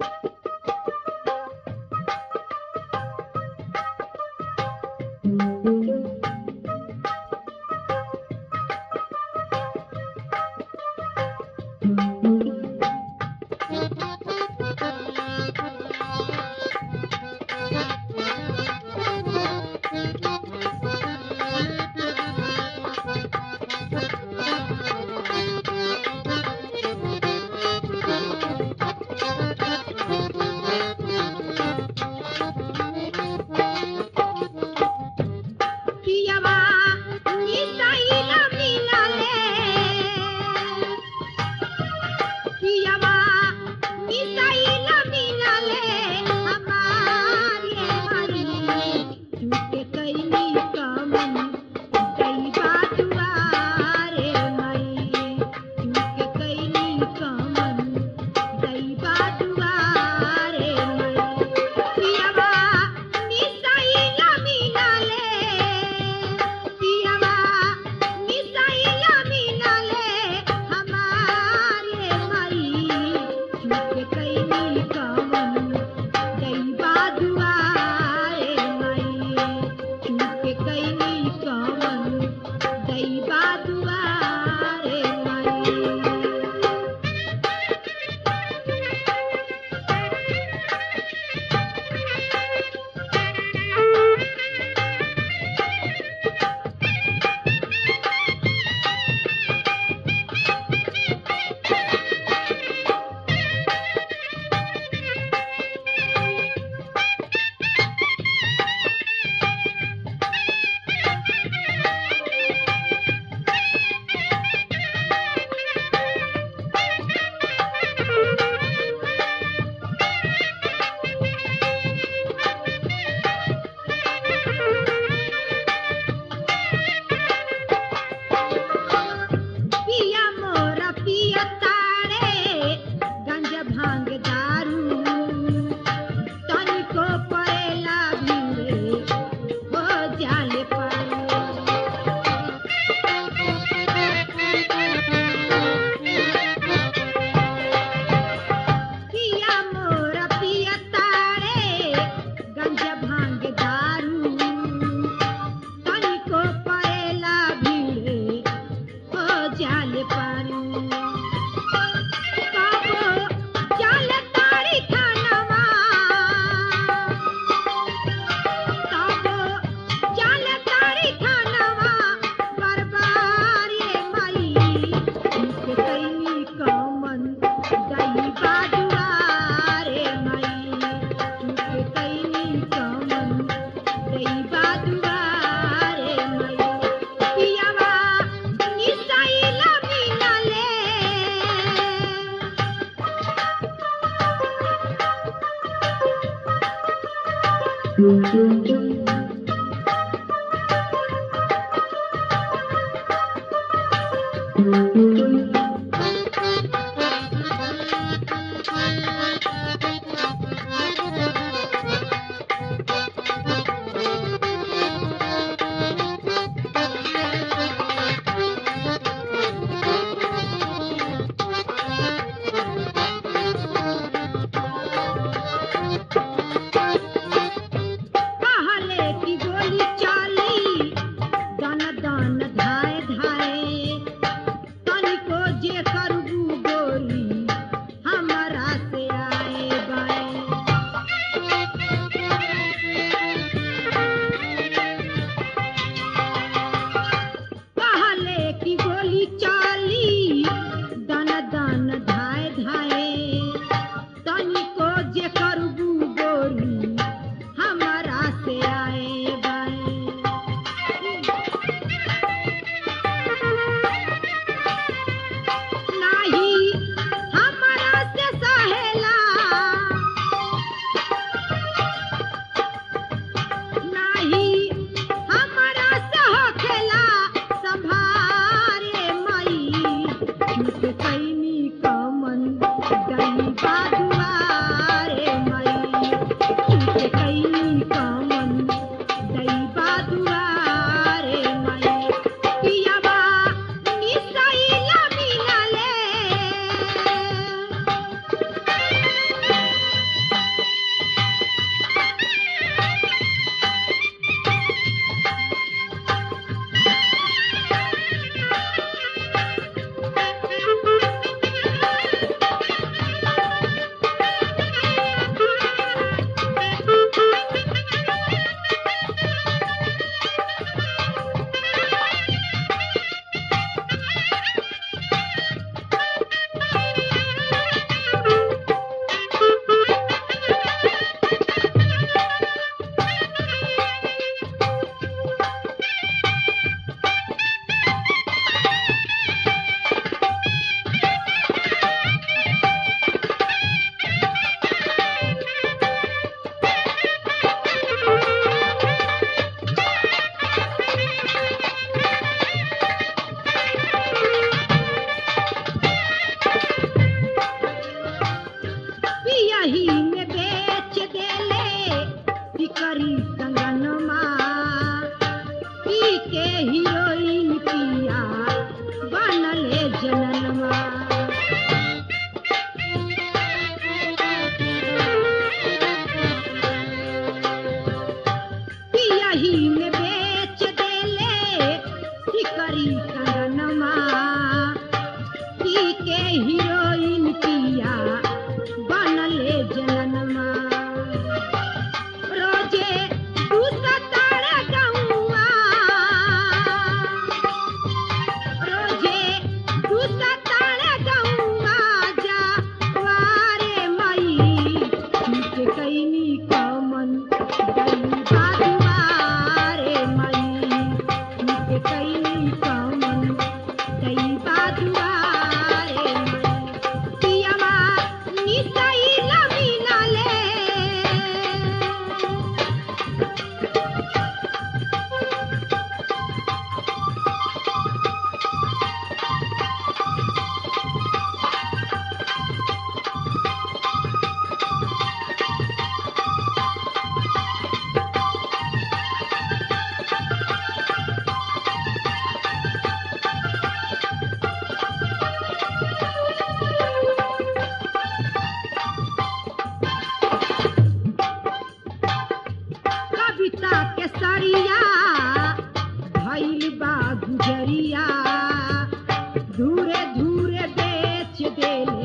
you झूठे कैली कमन जब हम ही ಕೇಳ